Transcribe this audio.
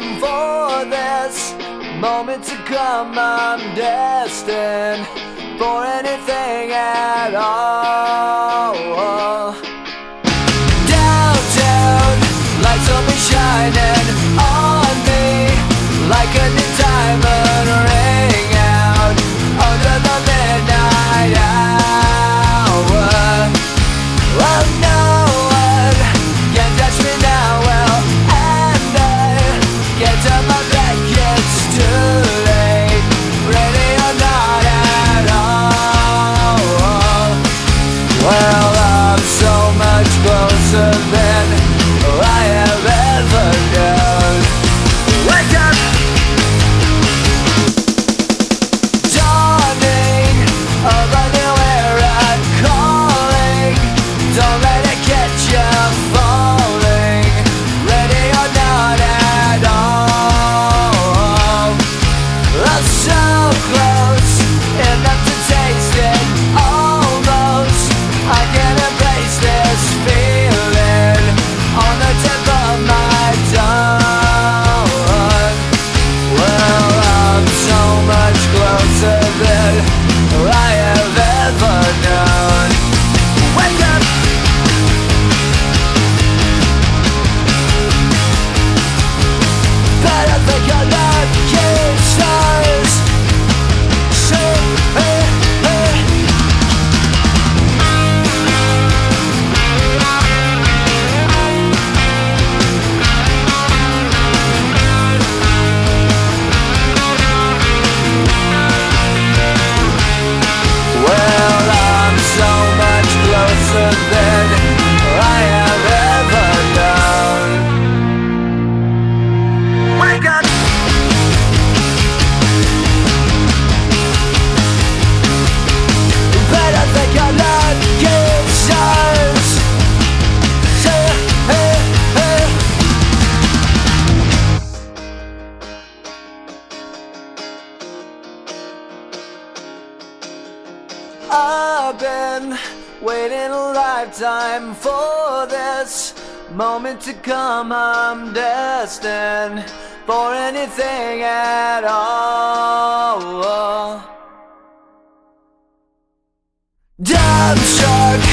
time for this moment to come. I'm destined for anything at all. I've been waiting a lifetime for this moment to come. I'm destined for anything at all. Dumb shark.